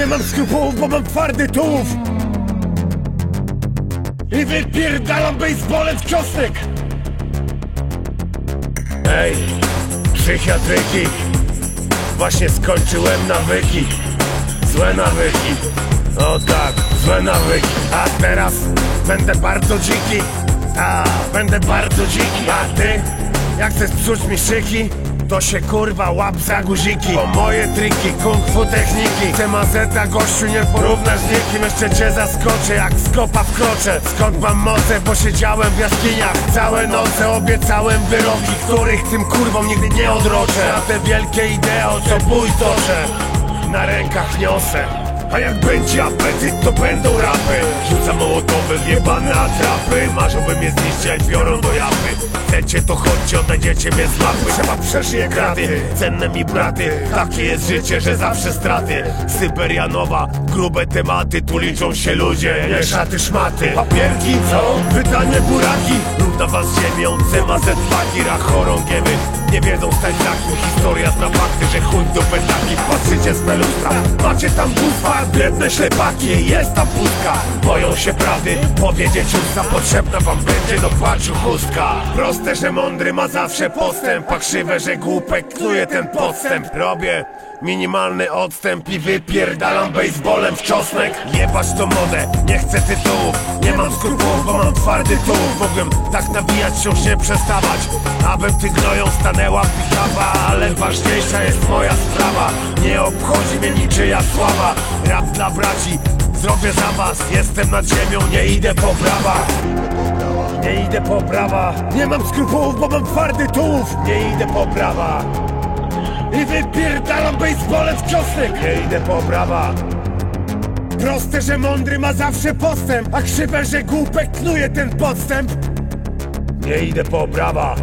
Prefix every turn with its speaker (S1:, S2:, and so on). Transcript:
S1: Nie mam skrupułów, bo mam twardy tułów. I wypierdalam baseballem w kiosek Ej, psychiatryki. Właśnie skończyłem nawyki. Złe nawyki. O tak, złe nawyki. A teraz będę bardzo dziki. A, będę bardzo dziki. A ty, jak chcesz psuć mi szyki to się kurwa łap za guziki. Bo moje triki, kung fu techniki. Te mazeta gościu nie porównasz z nikim. Jeszcze cię zaskoczę jak skopa wkroczę Skąd mam moce, bo siedziałem w jaskiniach. Całe noce obiecałem wyroki Których tym kurwom nigdy nie odroczę. A te wielkie ideo co bój toczę. Na rękach niosę a jak będzie apetyt, to będą rapy. Rzucam mołotowy, jebane atrapy Marzą mnie zniszczyć, biorą do japy. Chcecie to chodźcie, odnajdziecie mnie z łapy Trzeba przeżyje kraty, cenne mi braty. Takie jest życie, że zawsze straty. Syberia nowa, grube tematy Tu liczą się ludzie, nie szaty szmaty. Papierki, co? Pytanie buraki. Równa was ziemią, CMZ flaki Rachorągiewy nie wiedzą stać takim Historia zna fakty, że chuj do petaki Patrzycie z melustra, macie tam bufa Biedne ślepaki, jest tam pustka. Boją się prawdy, powiedzieć usta Potrzebna wam będzie do płaczu chustka. Proste, że mądry ma zawsze postęp A krzywe, że głupek knuje ten podstęp. Robię minimalny odstęp I wypierdalam baseballem w czosnek. Jebać to modę, nie chcę tytułów. Nie mam skrupułów, bo mam twardy tułów Mogłem tak nawijać, wciąż nie przestawać. Abym ty gnoją stanęła pikawa Ale ważniejsza jest moja sprawa. Nie obchodzi mnie niczyja sława. Rap dla braci, zrobię za was. Jestem nad ziemią, nie idę po prawa nie idę po prawa Nie mam skrupułów, bo mam twardy tułów. Nie idę po prawa I wypierdalam baseballem w kiosek Nie idę po prawa Proste, że mądry ma zawsze postęp A krzywe, że głupek knuje ten podstęp. Nie idę po prawa